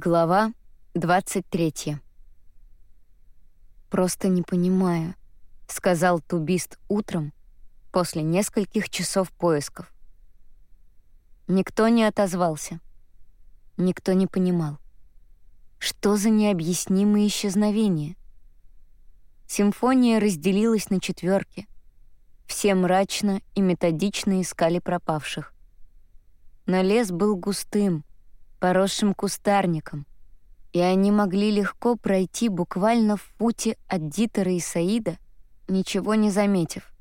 Глава 23. «Просто не понимаю», — сказал тубист утром после нескольких часов поисков. Никто не отозвался. Никто не понимал. Что за необъяснимые исчезновения? Симфония разделилась на четверки. Все мрачно и методично искали пропавших. Но лес был густым, поросшим кустарником, и они могли легко пройти буквально в пути от Дитера и Саида, ничего не заметив.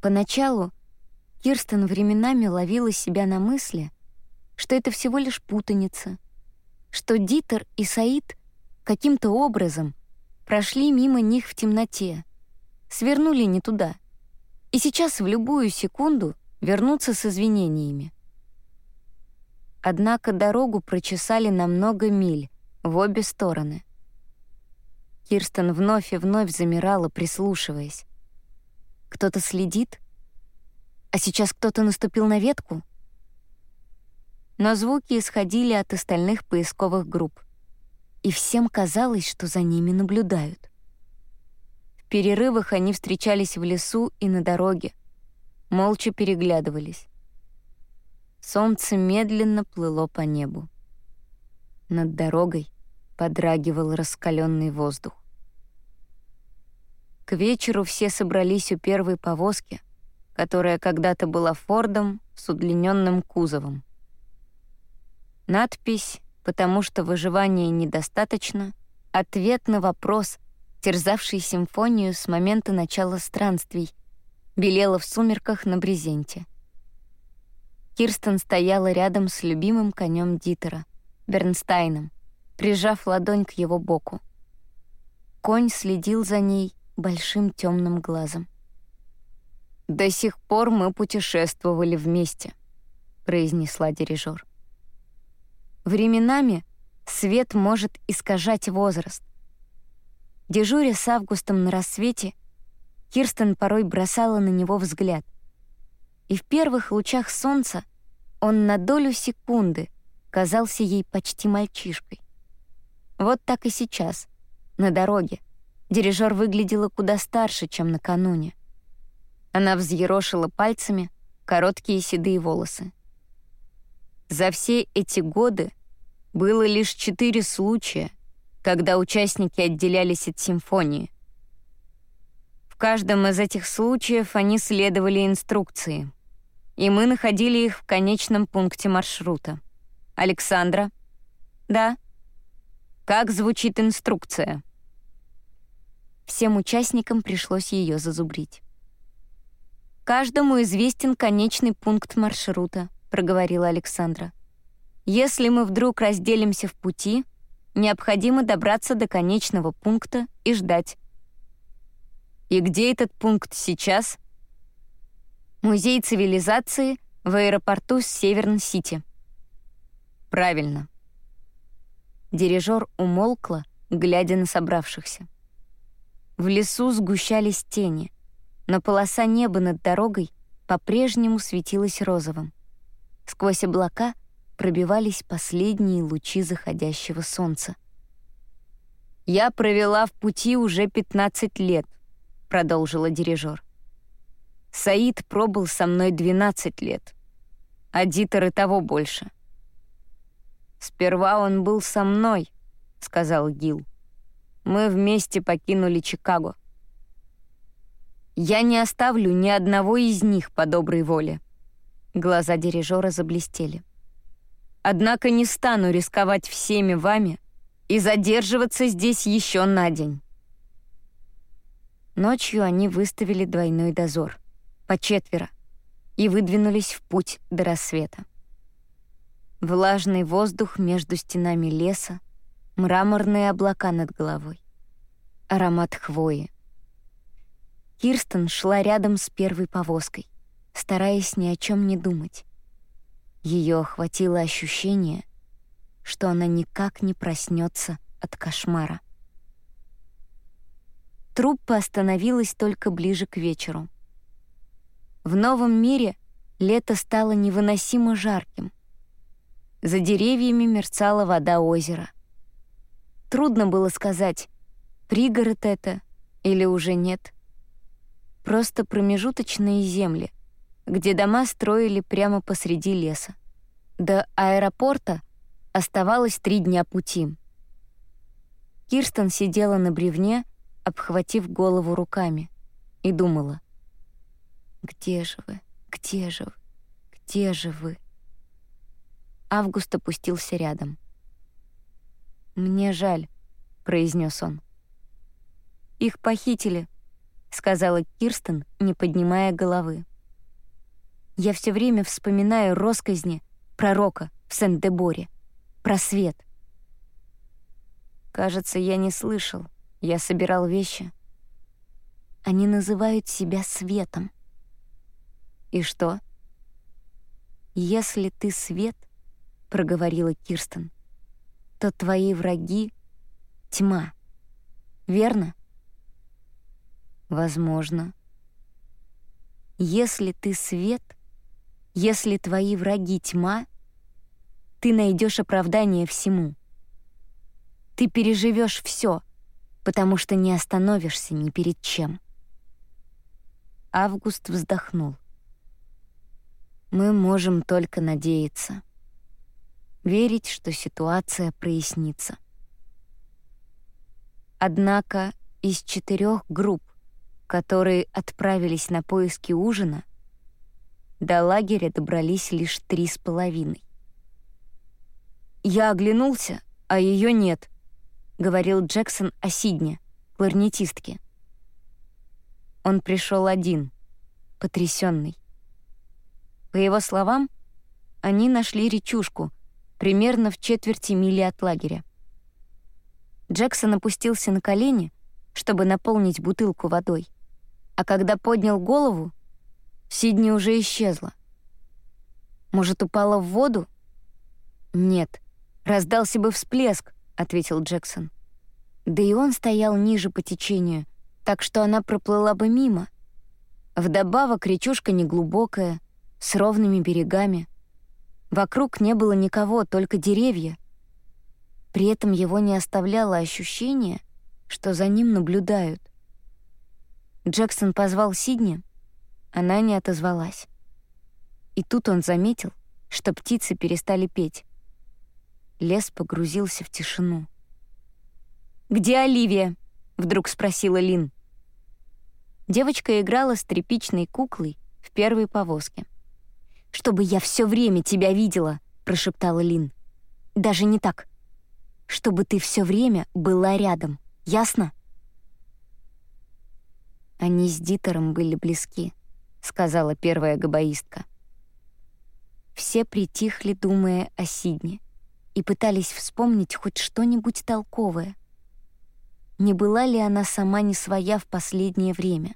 Поначалу Кирстен временами ловила себя на мысли, что это всего лишь путаница, что Дитер и Саид каким-то образом прошли мимо них в темноте, свернули не туда, и сейчас в любую секунду вернутся с извинениями. Однако дорогу прочесали на много миль, в обе стороны. Кирстен вновь и вновь замирала, прислушиваясь. Кто-то следит? А сейчас кто-то наступил на ветку? Но звуки исходили от остальных поисковых групп, и всем казалось, что за ними наблюдают. В перерывах они встречались в лесу и на дороге, молча переглядывались. Солнце медленно плыло по небу. Над дорогой подрагивал раскаленный воздух. К вечеру все собрались у первой повозки, которая когда-то была Фордом с удлиненным кузовом. Надпись «Потому что выживания недостаточно» — ответ на вопрос, терзавший симфонию с момента начала странствий, белела в сумерках на брезенте. Кирстен стояла рядом с любимым конем Дитера, Бернстайном, прижав ладонь к его боку. Конь следил за ней большим темным глазом. «До сих пор мы путешествовали вместе», — произнесла дирижер. Временами свет может искажать возраст. Дежуря с Августом на рассвете, Кирстен порой бросала на него взгляд. И в первых лучах солнца он на долю секунды казался ей почти мальчишкой. Вот так и сейчас, на дороге. Дирижер выглядела куда старше, чем накануне. Она взъерошила пальцами короткие седые волосы. За все эти годы было лишь четыре случая, когда участники отделялись от симфонии. В каждом из этих случаев они следовали инструкции — и мы находили их в конечном пункте маршрута. «Александра?» «Да». «Как звучит инструкция?» Всем участникам пришлось ее зазубрить. «Каждому известен конечный пункт маршрута», — проговорила Александра. «Если мы вдруг разделимся в пути, необходимо добраться до конечного пункта и ждать». «И где этот пункт сейчас?» Музей цивилизации в аэропорту Северн-Сити. Правильно. Дирижер умолкла, глядя на собравшихся. В лесу сгущались тени, но полоса неба над дорогой по-прежнему светилась розовым. Сквозь облака пробивались последние лучи заходящего солнца. «Я провела в пути уже 15 лет», — продолжила дирижер. Саид пробыл со мной 12 лет, а Дитер и того больше. «Сперва он был со мной», — сказал Гил. «Мы вместе покинули Чикаго. Я не оставлю ни одного из них по доброй воле». Глаза дирижера заблестели. «Однако не стану рисковать всеми вами и задерживаться здесь еще на день». Ночью они выставили двойной дозор по четверо, и выдвинулись в путь до рассвета. Влажный воздух между стенами леса, мраморные облака над головой, аромат хвои. Кирстен шла рядом с первой повозкой, стараясь ни о чем не думать. Ее охватило ощущение, что она никак не проснется от кошмара. Труппа остановилась только ближе к вечеру — в новом мире лето стало невыносимо жарким. За деревьями мерцала вода озера. Трудно было сказать, пригород это или уже нет. Просто промежуточные земли, где дома строили прямо посреди леса. До аэропорта оставалось три дня пути. Кирстен сидела на бревне, обхватив голову руками, и думала. «Где же вы? Где же вы? Где же вы?» Август опустился рядом. «Мне жаль», — произнес он. «Их похитили», — сказала Кирстен, не поднимая головы. «Я все время вспоминаю росказни пророка в Сент-Деборе, про свет». «Кажется, я не слышал. Я собирал вещи». «Они называют себя светом». «И что?» «Если ты свет», — проговорила Кирстен, «то твои враги — тьма. Верно?» Возможно. Если ты свет, если твои враги тьма, ты найдешь оправдание всему. Ты переживешь все, потому что не остановишься ни перед чем. Август вздохнул. Мы можем только надеяться. Верить, что ситуация прояснится. Однако из четырех групп, которые отправились на поиски ужина, до лагеря добрались лишь три с половиной. «Я оглянулся, а ее нет», — говорил Джексон о Сидне, кларнетистке. Он пришел один, потрясенный. По его словам, они нашли речушку примерно в четверти мили от лагеря. Джексон опустился на колени, чтобы наполнить бутылку водой — а когда поднял голову, Сидни уже исчезла. Может, упала в воду? Нет, раздался бы всплеск, ответил Джексон. Да и он стоял ниже по течению, так что она проплыла бы мимо. Вдобавок речушка неглубокая, с ровными берегами. Вокруг не было никого, только деревья. При этом его не оставляло ощущение, что за ним наблюдают. Джексон позвал Сидни, она не отозвалась. И тут он заметил, что птицы перестали петь. Лес погрузился в тишину. «Где Оливия?» — вдруг спросила Лин. Девочка играла с тряпичной куклой в первой повозке. «Чтобы я все время тебя видела», — прошептала Лин. «Даже не так. Чтобы ты все время была рядом. Ясно?» Они с Дитером были близки, сказала первая габаистка. Все притихли, думая о Сидне, и пытались вспомнить хоть что-нибудь толковое. Не была ли она сама не своя в последнее время?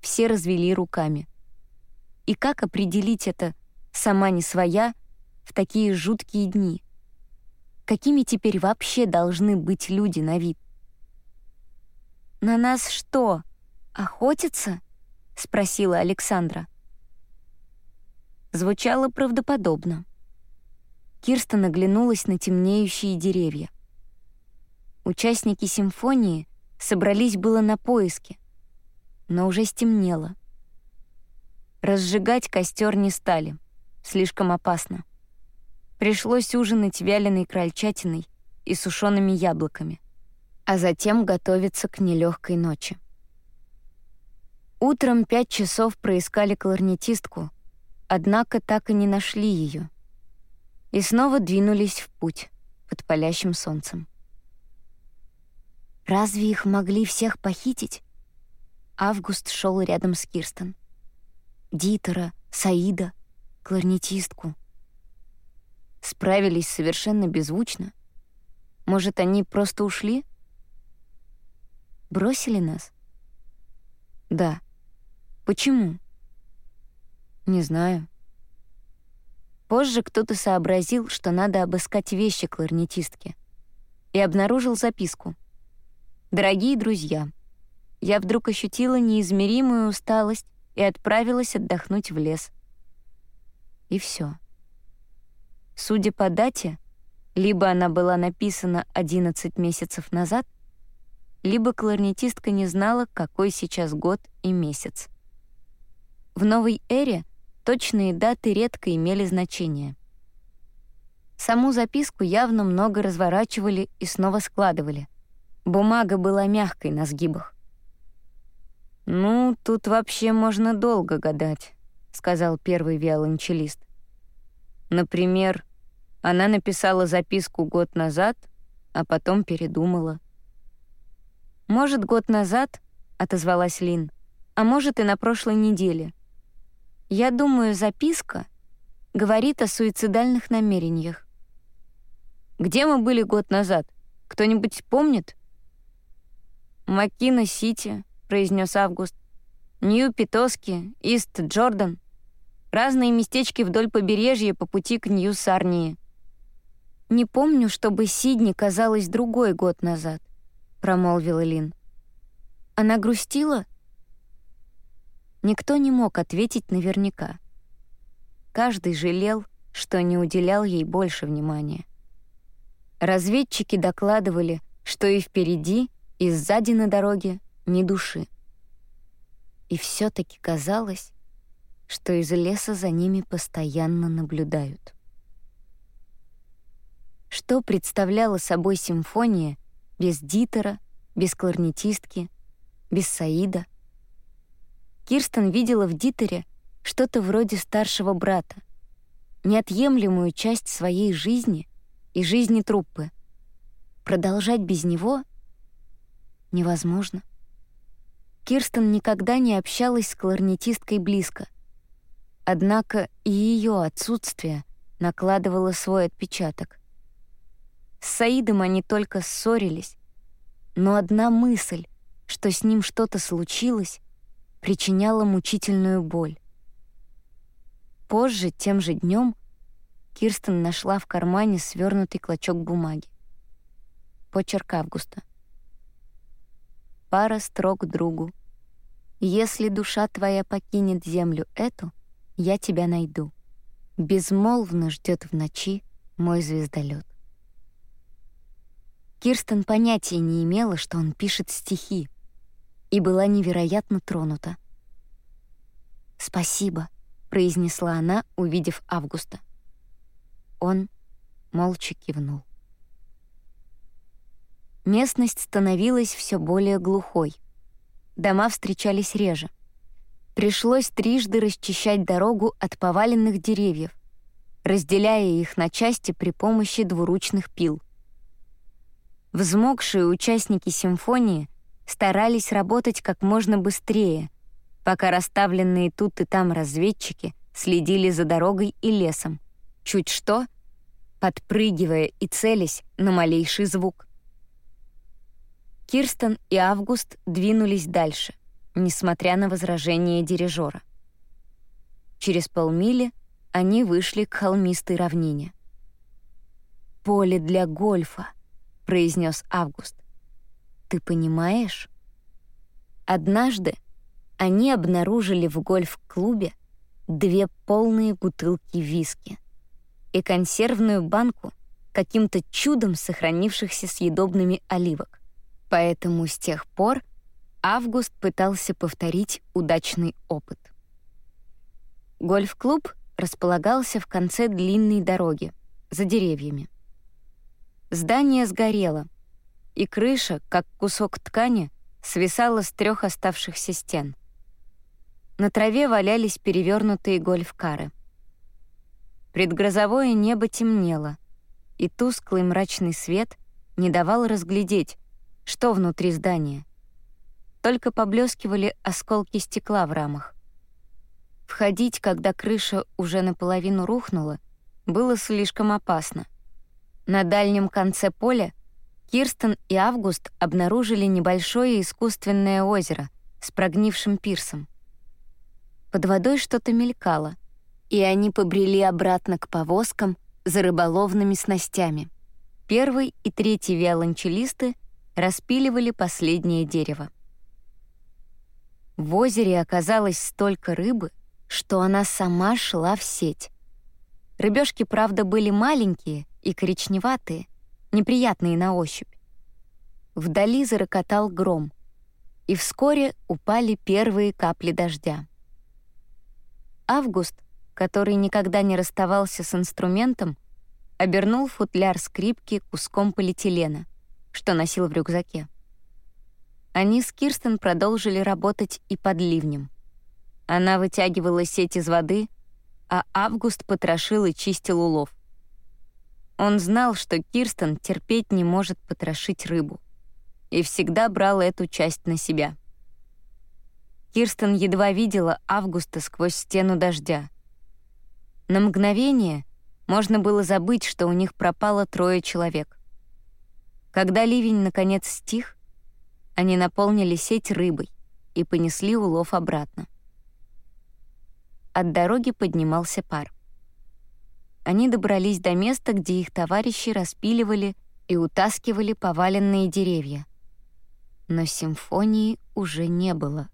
Все развели руками. И как определить это «сама не своя» в такие жуткие дни? Какими теперь вообще должны быть люди на вид? «На нас что, охотятся?» — спросила Александра. Звучало правдоподобно. Кирстен оглянулась на темнеющие деревья. Участники симфонии собрались было на поиски, но уже стемнело. Разжигать костер не стали, слишком опасно. Пришлось ужинать вяленой крольчатиной и сушеными яблоками — а затем готовиться к нелегкой ночи. Утром пять часов проискали кларнетистку, однако так и не нашли ее. И снова двинулись в путь под палящим солнцем. Разве их могли всех похитить? Август шел рядом с Кирстен. Дитера, Саида, кларнетистку. Справились совершенно беззвучно. Может, они просто ушли? Бросили нас? Да. Почему? Не знаю. Позже кто-то сообразил, что надо обыскать вещи кларнетистки, и обнаружил записку. «Дорогие друзья, я вдруг ощутила неизмеримую усталость и отправилась отдохнуть в лес». И все. Судя по дате, либо она была написана 11 месяцев назад, либо кларнетистка не знала, какой сейчас год и месяц. В новой эре точные даты редко имели значение. Саму записку явно много разворачивали и снова складывали. Бумага была мягкой на сгибах. «Ну, тут вообще можно долго гадать», — сказал первый виолончелист. «Например, она написала записку год назад, а потом передумала». «Может, год назад», — отозвалась Лин, «а может, и на прошлой неделе. Я думаю, записка говорит о суицидальных намерениях. Где мы были год назад? Кто-нибудь помнит? Макина-Сити, произнес Август. Нью-Питоски, Ист-Джордан. Разные местечки вдоль побережья по пути к Нью-Сарнии. «Не помню, чтобы Сидни казалось другой год назад», — промолвила Лин. «Она грустила?» Никто не мог ответить наверняка. Каждый жалел, что не уделял ей больше внимания. Разведчики докладывали, что и впереди, и сзади на дороге ни души. И все таки казалось, что из леса за ними постоянно наблюдают. Что представляла собой симфония без Дитера, без кларнетистки, без Саида? Кирстен видела в Дитере что-то вроде старшего брата, неотъемлемую часть своей жизни и жизни труппы. Продолжать без него невозможно. Кирстен никогда не общалась с кларнетисткой близко. Однако и ее отсутствие накладывало свой отпечаток. С Саидом они только ссорились, но одна мысль, что с ним что-то случилось, причиняла мучительную боль. Позже, тем же днем, Кирстен нашла в кармане свернутый клочок бумаги. Почерк Августа. Пара строк другу. «Если душа твоя покинет землю эту, я тебя найду. Безмолвно ждет в ночи мой звездолет. Кирстен понятия не имела, что он пишет стихи, и была невероятно тронута. «Спасибо», — произнесла она, увидев Августа. Он молча кивнул. Местность становилась все более глухой. Дома встречались реже. Пришлось трижды расчищать дорогу от поваленных деревьев, разделяя их на части при помощи двуручных пил. Взмокшие участники симфонии старались работать как можно быстрее, пока расставленные тут и там разведчики следили за дорогой и лесом, чуть что, подпрыгивая и целясь на малейший звук. Кирстен и Август двинулись дальше, несмотря на возражение дирижера. Через полмили они вышли к холмистой равнине. «Поле для гольфа», — произнес Август. «Ты понимаешь?» Однажды они обнаружили в гольф-клубе две полные бутылки виски — и консервную банку каким-то чудом сохранившихся съедобными оливок. Поэтому с тех пор Август пытался повторить удачный опыт. Гольф-клуб располагался в конце длинной дороги, за деревьями. Здание сгорело, и крыша, как кусок ткани, свисала с трех оставшихся стен. На траве валялись перевернутые гольф-кары — Предгрозовое небо темнело, и тусклый мрачный свет не давал разглядеть, что внутри здания. Только поблескивали осколки стекла в рамах. Входить, когда крыша уже наполовину рухнула, было слишком опасно. На дальнем конце поля Кирстен и Август обнаружили небольшое искусственное озеро с прогнившим пирсом. Под водой что-то мелькало — и они побрели обратно к повозкам за рыболовными снастями. Первый и третий виолончелисты распиливали последнее дерево. В озере оказалось столько рыбы, что она сама шла в сеть. Рыбешки, правда, были маленькие и коричневатые, неприятные на ощупь. Вдали зарокотал гром, и вскоре упали первые капли дождя. Август, который никогда не расставался с инструментом, обернул футляр скрипки куском полиэтилена, что носил в рюкзаке. Они с Кирстен продолжили работать и под ливнем. Она вытягивала сеть из воды, а Август потрошил и чистил улов. Он знал, что Кирстен терпеть не может потрошить рыбу, и всегда брал эту часть на себя. Кирстен едва видела Августа сквозь стену дождя. На мгновение можно было забыть, что у них пропало трое человек. Когда ливень наконец стих, они наполнили сеть рыбой и понесли улов обратно. От дороги поднимался пар. Они добрались до места, где их товарищи распиливали и утаскивали поваленные деревья. Но симфонии уже не было.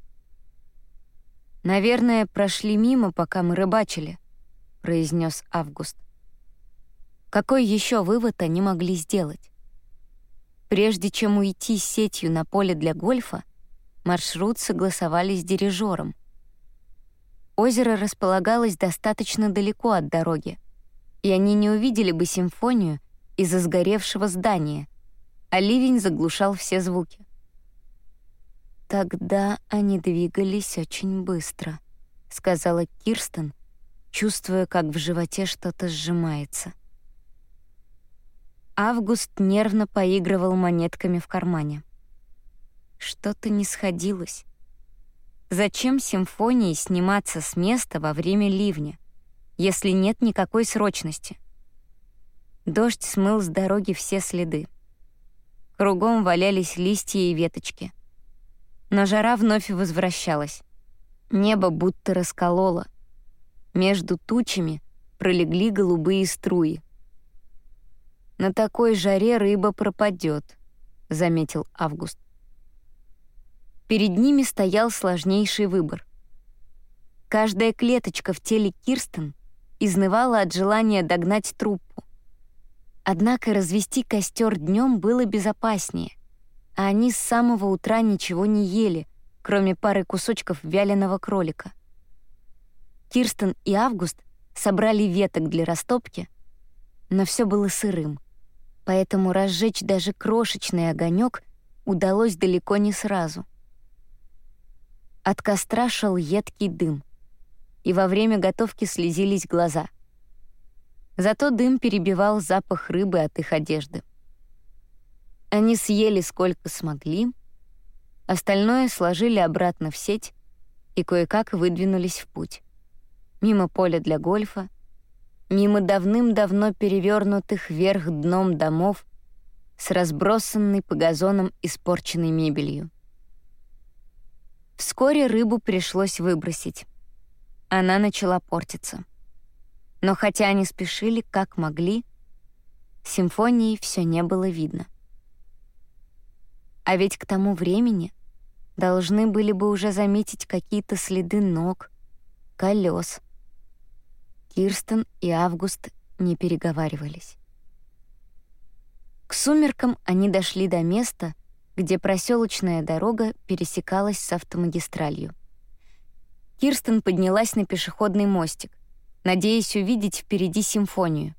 «Наверное, прошли мимо, пока мы рыбачили», — произнес Август. Какой еще вывод они могли сделать? Прежде чем уйти сетью на поле для гольфа, маршрут согласовали с дирижером. Озеро располагалось достаточно далеко от дороги, и они не увидели бы симфонию из-за сгоревшего здания, а ливень заглушал все звуки. «Тогда они двигались очень быстро», — сказала Кирстен, чувствуя, как в животе что-то сжимается. Август нервно поигрывал монетками в кармане. Что-то не сходилось. Зачем симфонии сниматься с места во время ливня, если нет никакой срочности? Дождь смыл с дороги все следы. Кругом валялись листья и веточки. Но жара вновь возвращалась. Небо будто раскололо. Между тучами пролегли голубые струи. «На такой жаре рыба пропадет», — заметил Август. Перед ними стоял сложнейший выбор. Каждая клеточка в теле Кирстен изнывала от желания догнать труппу. Однако развести костер днем было безопаснее, а они с самого утра ничего не ели, кроме пары кусочков вяленого кролика. Кирстен и Август собрали веток для растопки, но все было сырым поэтому разжечь даже крошечный огонек удалось далеко не сразу. От костра шел едкий дым, и во время готовки слезились глаза. Зато дым перебивал запах рыбы от их одежды. Они съели сколько смогли, остальное сложили обратно в сеть и кое-как выдвинулись в путь. Мимо поля для гольфа, мимо давным-давно перевернутых вверх дном домов с разбросанной по газонам испорченной мебелью. Вскоре рыбу пришлось выбросить. Она начала портиться. Но хотя они спешили, как могли, симфонии все не было видно. А ведь к тому времени должны были бы уже заметить какие-то следы ног, колес — Кирстен и Август не переговаривались. К сумеркам они дошли до места, где проселочная дорога пересекалась с автомагистралью. Кирстен поднялась на пешеходный мостик, надеясь увидеть впереди симфонию.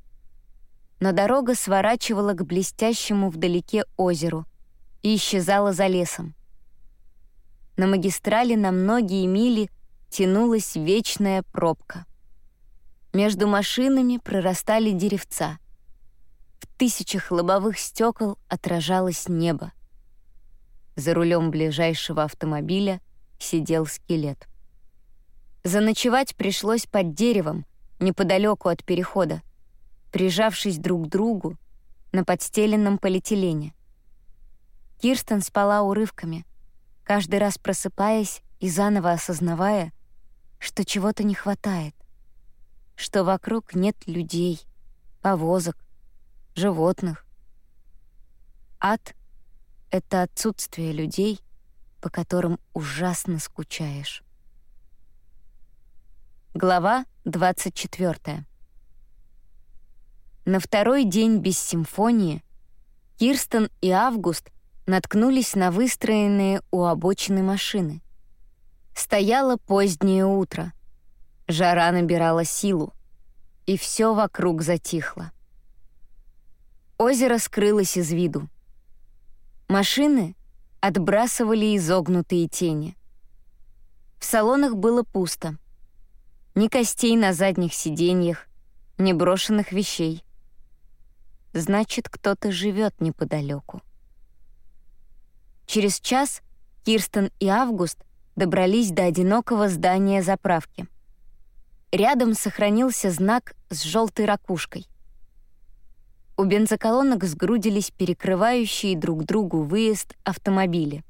Но дорога сворачивала к блестящему вдалеке озеру и исчезала за лесом. На магистрали на многие мили тянулась вечная пробка — между машинами прорастали деревца. В тысячах лобовых стекол отражалось небо. За рулем ближайшего автомобиля сидел скелет. Заночевать пришлось под деревом, неподалеку от перехода, прижавшись друг к другу на подстеленном полиэтилене. Кирстен спала урывками, каждый раз просыпаясь и заново осознавая, что чего-то не хватает что вокруг нет людей, повозок, животных. Ад — это отсутствие людей, по которым ужасно скучаешь. Глава 24. На второй день без симфонии Кирстен и Август наткнулись на выстроенные у обочины машины. Стояло позднее утро. Жара набирала силу, и все вокруг затихло. Озеро скрылось из виду. Машины отбрасывали изогнутые тени. В салонах было пусто. Ни костей на задних сиденьях, ни брошенных вещей. Значит, кто-то живет неподалеку. Через час Кирстен и Август добрались до одинокого здания заправки. Рядом сохранился знак с желтой ракушкой. У бензоколонок сгрудились перекрывающие друг другу выезд автомобили.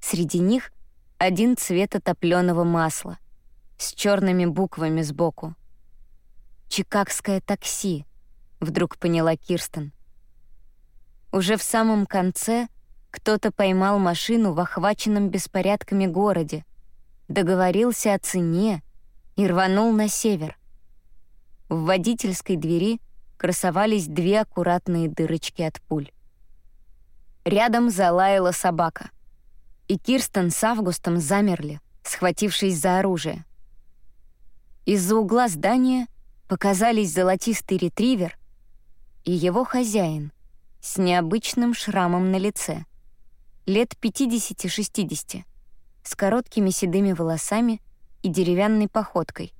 Среди них один цвета топленого масла с черными буквами сбоку. «Чикагское такси», — вдруг поняла Кирстен. Уже в самом конце кто-то поймал машину в охваченном беспорядками городе, договорился о цене и рванул на север. В водительской двери красовались две аккуратные дырочки от пуль. Рядом залаяла собака, и Кирстен с Августом замерли, схватившись за оружие. Из-за угла здания показались золотистый ретривер и его хозяин с необычным шрамом на лице — лет 50-60, с короткими седыми волосами и деревянной походкой,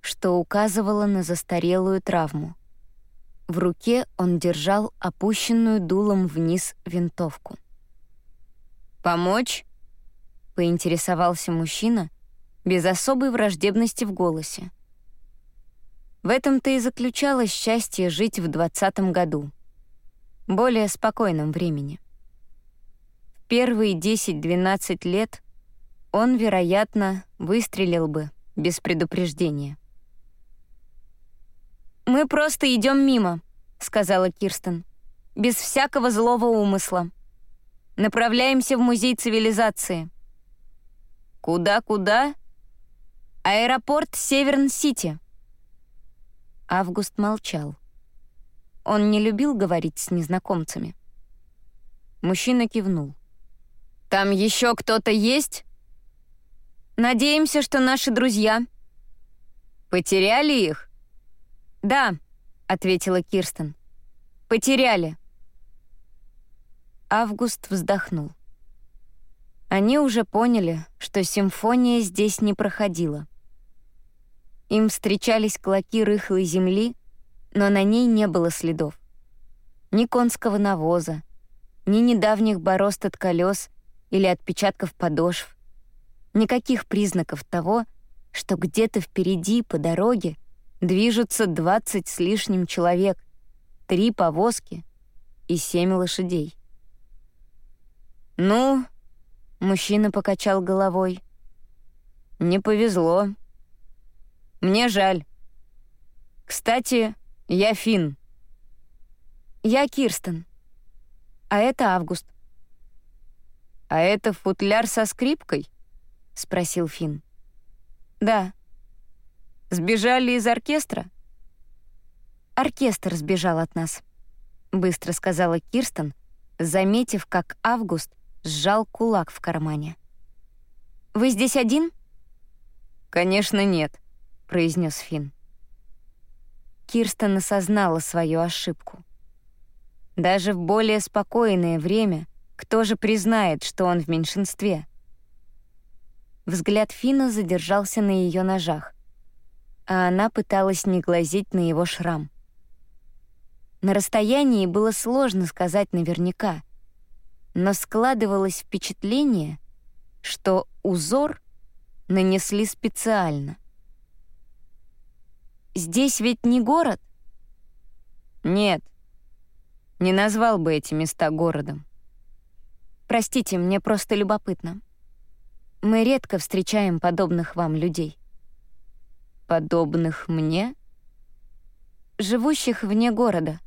что указывало на застарелую травму. В руке он держал опущенную дулом вниз винтовку. «Помочь?» — поинтересовался мужчина без особой враждебности в голосе. В этом-то и заключалось счастье жить в двадцатом году, более спокойном времени первые 10-12 лет он, вероятно, выстрелил бы без предупреждения. «Мы просто идем мимо», — сказала Кирстен, «без всякого злого умысла. Направляемся в Музей цивилизации». «Куда-куда?» «Аэропорт Северн-Сити». Август молчал. Он не любил говорить с незнакомцами. Мужчина кивнул. «Там еще кто-то есть?» «Надеемся, что наши друзья». «Потеряли их?» «Да», — ответила Кирстен. «Потеряли». Август вздохнул. Они уже поняли, что симфония здесь не проходила. Им встречались клоки рыхлой земли, но на ней не было следов. Ни конского навоза, ни недавних борозд от колес — или отпечатков подошв. Никаких признаков того, что где-то впереди по дороге движутся 20 с лишним человек, три повозки и семь лошадей. «Ну?» — мужчина покачал головой. «Не повезло. Мне жаль. Кстати, я Финн». «Я Кирстен. А это Август». «А это футляр со скрипкой?» — спросил Финн. «Да». «Сбежали из оркестра?» «Оркестр сбежал от нас», — быстро сказала Кирстен, заметив, как Август сжал кулак в кармане. «Вы здесь один?» «Конечно, нет», — произнес Финн. Кирстен осознала свою ошибку. Даже в более спокойное время кто же признает, что он в меньшинстве? Взгляд Фина задержался на ее ножах, а она пыталась не глазеть на его шрам. На расстоянии было сложно сказать наверняка, но складывалось впечатление, что узор нанесли специально. «Здесь ведь не город?» «Нет, не назвал бы эти места городом. Простите, мне просто любопытно. Мы редко встречаем подобных вам людей. Подобных мне? Живущих вне города,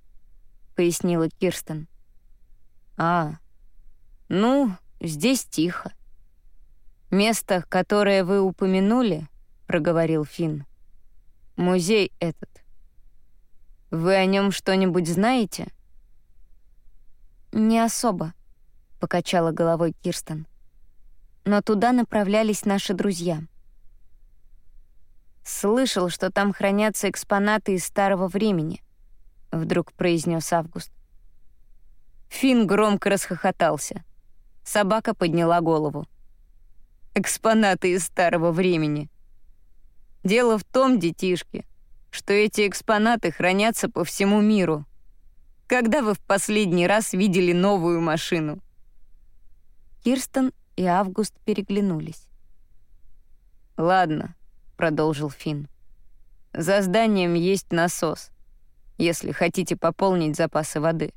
пояснила Кирстен. А, ну, здесь тихо. Место, которое вы упомянули, проговорил Финн. Музей этот. «Вы о нем что-нибудь знаете?» «Не особо», — покачала головой Кирстен. «Но туда направлялись наши друзья». «Слышал, что там хранятся экспонаты из старого времени», — вдруг произнес Август. Фин громко расхохотался. Собака подняла голову. «Экспонаты из старого времени». «Дело в том, детишки, что эти экспонаты хранятся по всему миру. Когда вы в последний раз видели новую машину?» Кирстен и Август переглянулись. «Ладно», — продолжил Финн. «За зданием есть насос, если хотите пополнить запасы воды».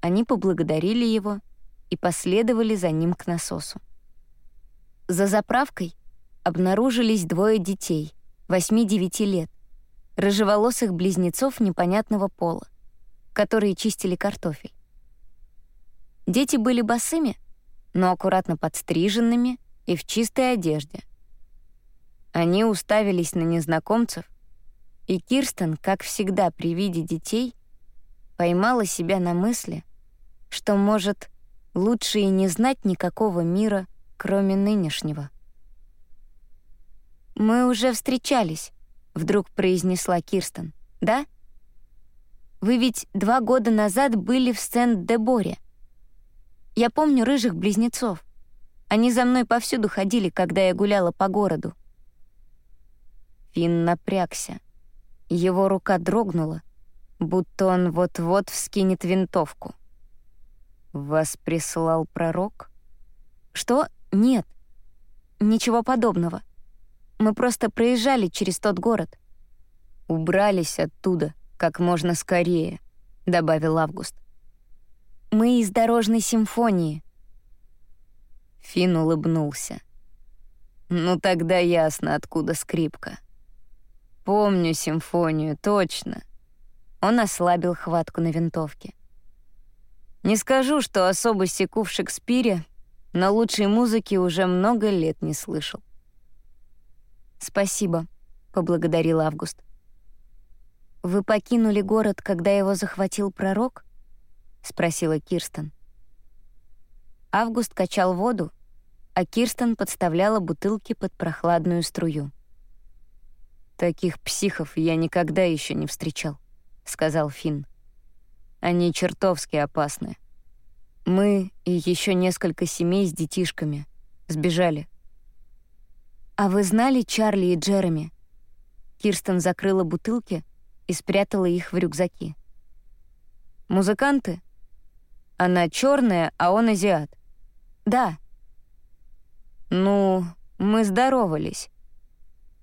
Они поблагодарили его и последовали за ним к насосу. За заправкой обнаружились двое детей, 8-9 лет, рыжеволосых близнецов непонятного пола, которые чистили картофель. Дети были босыми, но аккуратно подстриженными и в чистой одежде. Они уставились на незнакомцев, и Кирстен, как всегда при виде детей, поймала себя на мысли, что, может, лучше и не знать никакого мира, кроме нынешнего. «Мы уже встречались», — вдруг произнесла Кирстен. «Да? Вы ведь два года назад были в Сент-Деборе. Я помню рыжих близнецов. Они за мной повсюду ходили, когда я гуляла по городу. Финн напрягся. Его рука дрогнула, будто он вот-вот вскинет винтовку. «Вас прислал пророк?» «Что? Нет. Ничего подобного. Мы просто проезжали через тот город». «Убрались оттуда как можно скорее», — добавил Август. «Мы из дорожной симфонии». Финн улыбнулся. «Ну тогда ясно, откуда скрипка». Помню симфонию, точно. Он ослабил хватку на винтовке. Не скажу, что особо секу в Шекспире, но лучшей музыки уже много лет не слышал. «Спасибо», — поблагодарил Август. «Вы покинули город, когда его захватил пророк?» — спросила Кирстен. Август качал воду, а Кирстен подставляла бутылки под прохладную струю. «Таких психов я никогда еще не встречал», — сказал Финн. «Они чертовски опасны. Мы и еще несколько семей с детишками сбежали». «А вы знали Чарли и Джереми?» Кирстен закрыла бутылки и спрятала их в рюкзаки. «Музыканты? Она черная, а он азиат». «Да». «Ну, мы здоровались.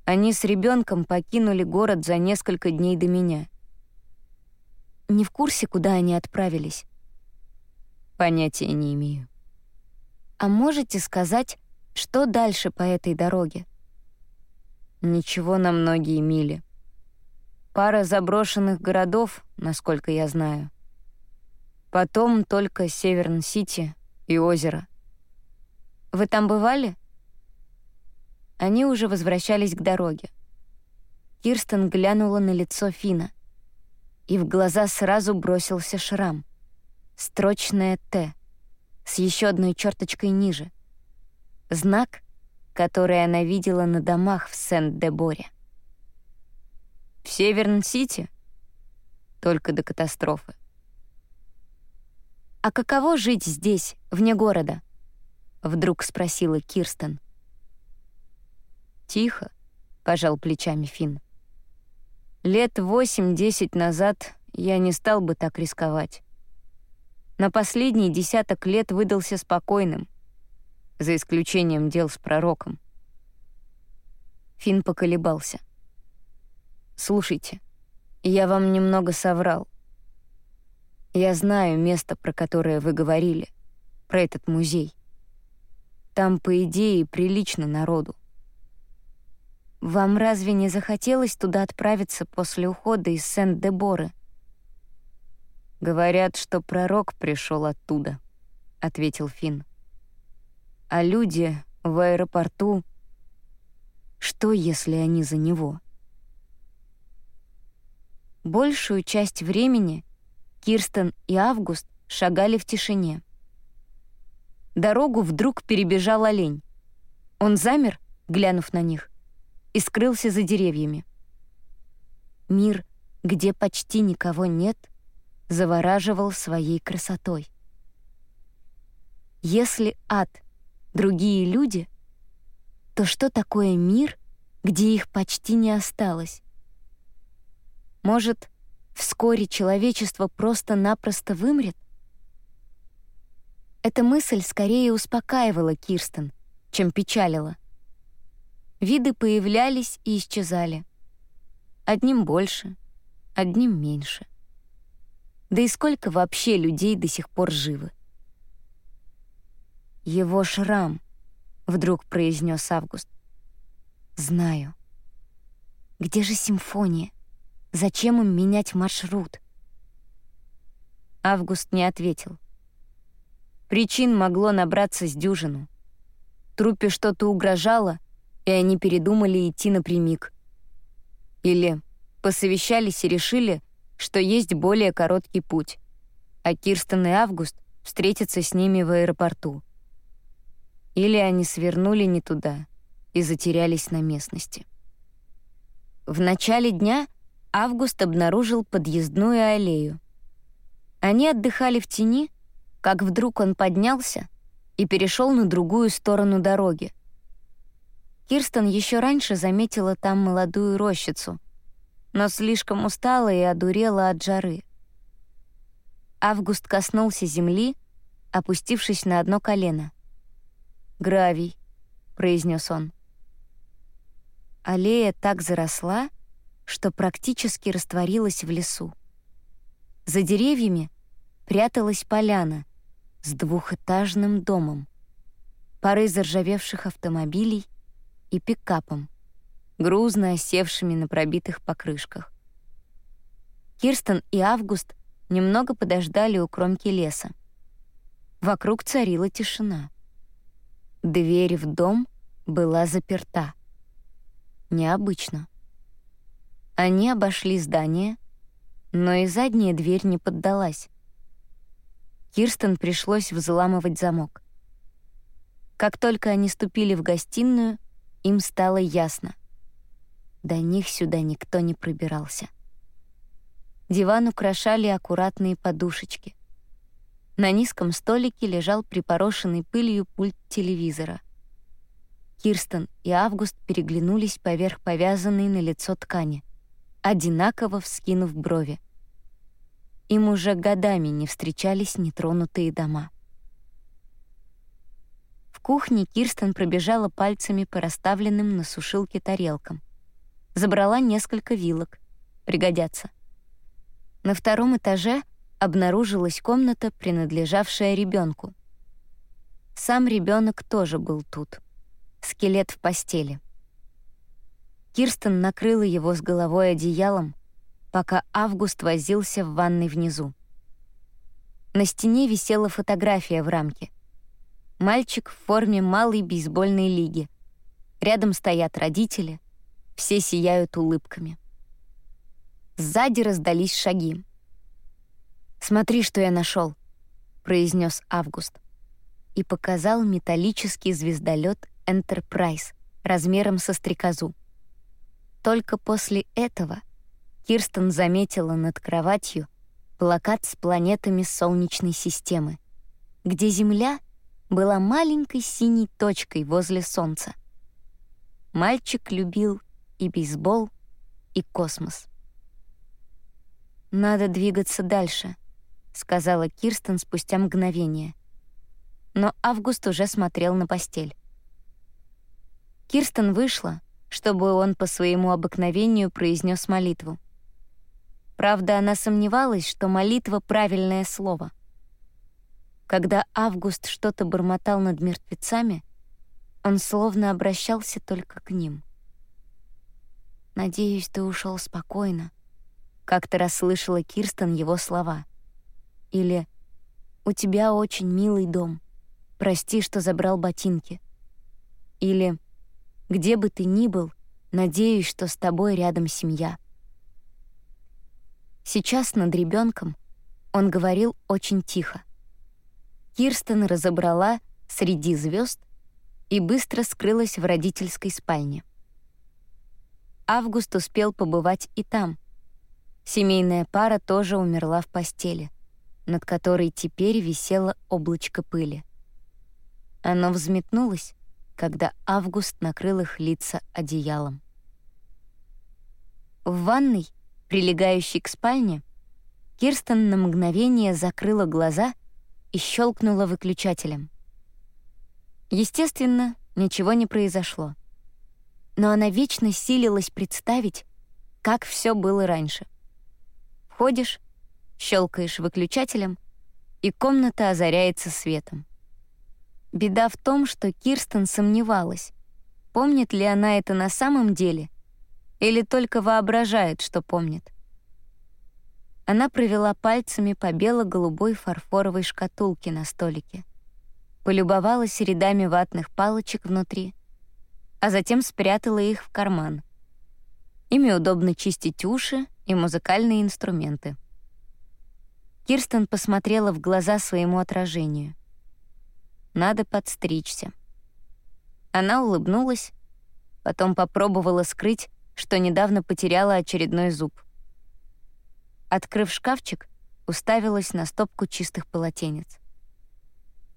Они с ребенком покинули город за несколько дней до меня. Не в курсе, куда они отправились? Понятия не имею. А можете сказать, что дальше по этой дороге? Ничего на многие мили. Пара заброшенных городов, насколько я знаю. Потом только Северн-Сити и озеро. Вы там бывали? Они уже возвращались к дороге. Кирстен глянула на лицо Фина, и в глаза сразу бросился шрам. Строчное «Т» с еще одной черточкой ниже. Знак, который она видела на домах в Сент-де-Боре. В Северн-Сити? Только до катастрофы. «А каково жить здесь, вне города?» — вдруг спросила Кирстен. «Тихо», — пожал плечами Финн. «Лет восемь-десять назад я не стал бы так рисковать. На последний десяток лет выдался спокойным, за исключением дел с пророком». Финн поколебался. «Слушайте, я вам немного соврал. Я знаю место, про которое вы говорили, про этот музей. Там, по идее, прилично народу. Вам разве не захотелось туда отправиться после ухода из Сент-де-Боры? Говорят, что пророк пришел оттуда, ответил Финн. А люди в аэропорту Что, если они за него? Большую часть времени Кирстен и Август шагали в тишине. Дорогу вдруг перебежал олень. Он замер, глянув на них, и скрылся за деревьями. Мир, где почти никого нет, завораживал своей красотой. Если ад — другие люди, то что такое мир, где их почти не осталось? Может, вскоре человечество просто-напросто вымрет? Эта мысль скорее успокаивала Кирстен, чем печалила. Виды появлялись и исчезали. Одним больше, одним меньше. Да и сколько вообще людей до сих пор живы? «Его шрам», — вдруг произнес Август. «Знаю. Где же симфония? Зачем им менять маршрут? Август не ответил. Причин могло набраться с дюжину. Трупе что-то угрожало, и они передумали идти напрямик. Или посовещались и решили, что есть более короткий путь, а Кирстен и Август встретятся с ними в аэропорту. Или они свернули не туда и затерялись на местности. В начале дня Август обнаружил подъездную аллею. Они отдыхали в тени, как вдруг он поднялся и перешел на другую сторону дороги. Кирстен еще раньше заметила там молодую рощицу, но слишком устала и одурела от жары. Август коснулся земли, опустившись на одно колено. «Гравий», — произнес он. Аллея так заросла, что практически растворилась в лесу. За деревьями пряталась поляна с двухэтажным домом, парой заржавевших автомобилей и пикапом, грузно осевшими на пробитых покрышках. Кирстен и Август немного подождали у кромки леса. Вокруг царила тишина. Дверь в дом была заперта. Необычно. Они обошли здание, но и задняя дверь не поддалась. Кирстен пришлось взламывать замок. Как только они ступили в гостиную, им стало ясно. До них сюда никто не пробирался. Диван украшали аккуратные подушечки. На низком столике лежал припорошенный пылью пульт телевизора. Кирстен и Август переглянулись поверх повязанной на лицо ткани одинаково вскинув брови. Им уже годами не встречались нетронутые дома. В кухне Кирстен пробежала пальцами по расставленным на сушилке тарелкам. Забрала несколько вилок. Пригодятся. На втором этаже обнаружилась комната, принадлежавшая ребенку. Сам ребенок тоже был тут. Скелет в постели. Кирстен накрыла его с головой одеялом, пока Август возился в ванной внизу. На стене висела фотография в рамке. Мальчик в форме малой бейсбольной лиги. Рядом стоят родители, все сияют улыбками. Сзади раздались шаги. «Смотри, что я нашел, произнес Август и показал металлический звездолет Enterprise размером со стрекозу. Только после этого Кирстен заметила над кроватью плакат с планетами Солнечной системы, где Земля была маленькой синей точкой возле Солнца. Мальчик любил и бейсбол, и космос. «Надо двигаться дальше», — сказала Кирстен спустя мгновение. Но Август уже смотрел на постель. Кирстен вышла, чтобы он по своему обыкновению произнес молитву. Правда, она сомневалась, что молитва — правильное слово. Когда Август что-то бормотал над мертвецами, он словно обращался только к ним. «Надеюсь, ты ушел спокойно», — как-то расслышала Кирстен его слова. Или «У тебя очень милый дом. Прости, что забрал ботинки». Или где бы ты ни был, надеюсь, что с тобой рядом семья. Сейчас над ребенком он говорил очень тихо. Кирстен разобрала среди звезд и быстро скрылась в родительской спальне. Август успел побывать и там. Семейная пара тоже умерла в постели, над которой теперь висело облачко пыли. Оно взметнулось, когда Август накрыл их лица одеялом. В ванной, прилегающей к спальне, Кирстен на мгновение закрыла глаза и щелкнула выключателем. Естественно, ничего не произошло. Но она вечно силилась представить, как все было раньше. Входишь, щелкаешь выключателем, и комната озаряется светом. Беда в том, что Кирстен сомневалась, помнит ли она это на самом деле или только воображает, что помнит. Она провела пальцами по бело-голубой фарфоровой шкатулке на столике, полюбовалась рядами ватных палочек внутри, а затем спрятала их в карман. Ими удобно чистить уши и музыкальные инструменты. Кирстен посмотрела в глаза своему отражению. Надо подстричься. Она улыбнулась, потом попробовала скрыть, что недавно потеряла очередной зуб. Открыв шкафчик, уставилась на стопку чистых полотенец.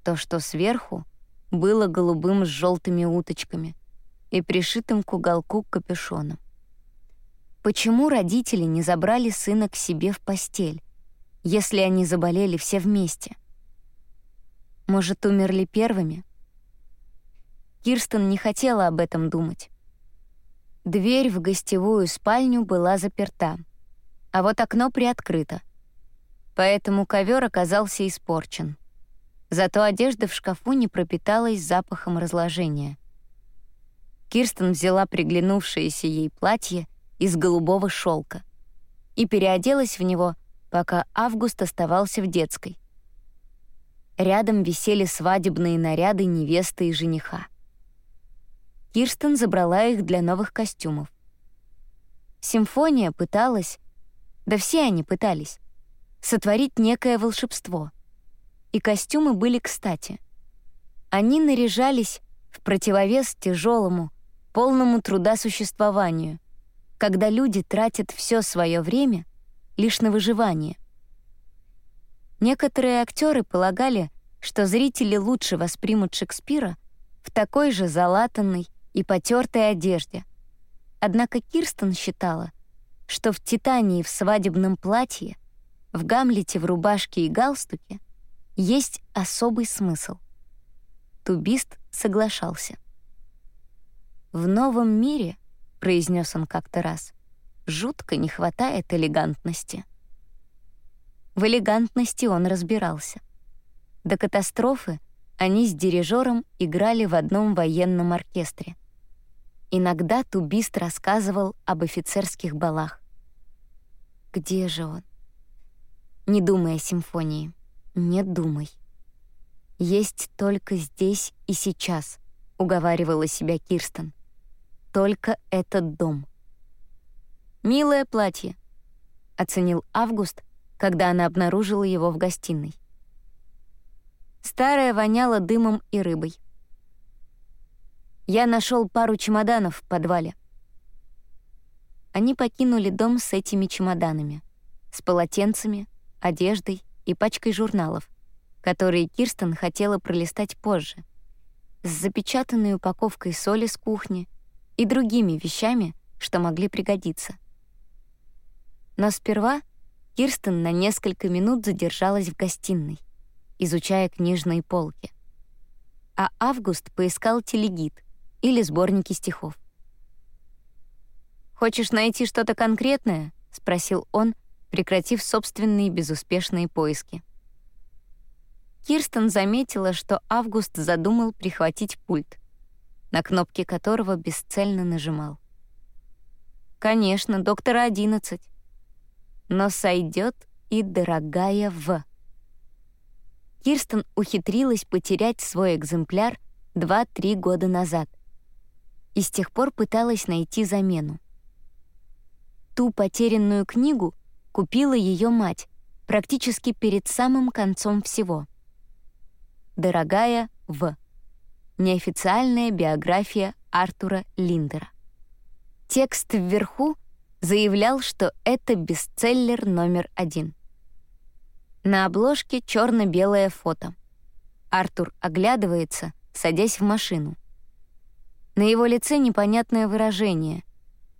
То, что сверху, было голубым с желтыми уточками и пришитым к уголку капюшоном. Почему родители не забрали сына к себе в постель, если они заболели все вместе? Может, умерли первыми? Кирстен не хотела об этом думать. Дверь в гостевую спальню была заперта, а вот окно приоткрыто. Поэтому ковер оказался испорчен. Зато одежда в шкафу не пропиталась запахом разложения. Кирстен взяла приглянувшееся ей платье из голубого шелка и переоделась в него, пока Август оставался в детской. Рядом висели свадебные наряды невесты и жениха. Кирстен забрала их для новых костюмов. Симфония пыталась, да все они пытались, сотворить некое волшебство. И костюмы были кстати. Они наряжались в противовес тяжелому, полному труда существованию, когда люди тратят все свое время лишь на выживание — Некоторые актеры полагали, что зрители лучше воспримут Шекспира в такой же залатанной и потертой одежде. Однако Кирстен считала, что в «Титании» в свадебном платье, в «Гамлете» в рубашке и галстуке есть особый смысл. Тубист соглашался. «В новом мире», — произнес он как-то раз, — «жутко не хватает элегантности». В элегантности он разбирался. До катастрофы они с дирижером играли в одном военном оркестре. Иногда тубист рассказывал об офицерских балах. Где же он? Не думай о симфонии. Не думай. Есть только здесь и сейчас, уговаривала себя Кирстен. Только этот дом. «Милое платье», — оценил Август, когда она обнаружила его в гостиной. Старая воняла дымом и рыбой. Я нашел пару чемоданов в подвале. Они покинули дом с этими чемоданами, с полотенцами, одеждой и пачкой журналов, которые Кирстен хотела пролистать позже, с запечатанной упаковкой соли с кухни и другими вещами, что могли пригодиться. Но сперва Кирстен на несколько минут задержалась в гостиной, изучая книжные полки. А Август поискал телегид или сборники стихов. «Хочешь найти что-то конкретное?» — спросил он, прекратив собственные безуспешные поиски. Кирстен заметила, что Август задумал прихватить пульт, на кнопки которого бесцельно нажимал. «Конечно, доктора 11 но сойдет и дорогая В. Кирстен ухитрилась потерять свой экземпляр 2-3 года назад и с тех пор пыталась найти замену. Ту потерянную книгу купила ее мать практически перед самым концом всего. «Дорогая В. Неофициальная биография Артура Линдера». Текст вверху заявлял, что это бестселлер номер один. На обложке черно белое фото. Артур оглядывается, садясь в машину. На его лице непонятное выражение,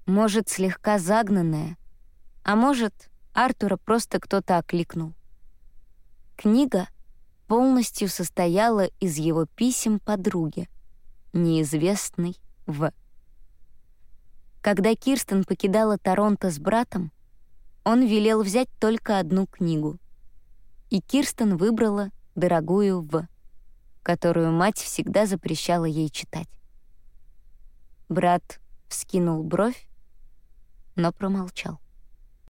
может, слегка загнанное, а может, Артура просто кто-то окликнул. Книга полностью состояла из его писем подруге, неизвестной В. Когда Кирстен покидала Торонто с братом, он велел взять только одну книгу. И Кирстен выбрала дорогую В, которую мать всегда запрещала ей читать. Брат вскинул бровь, но промолчал.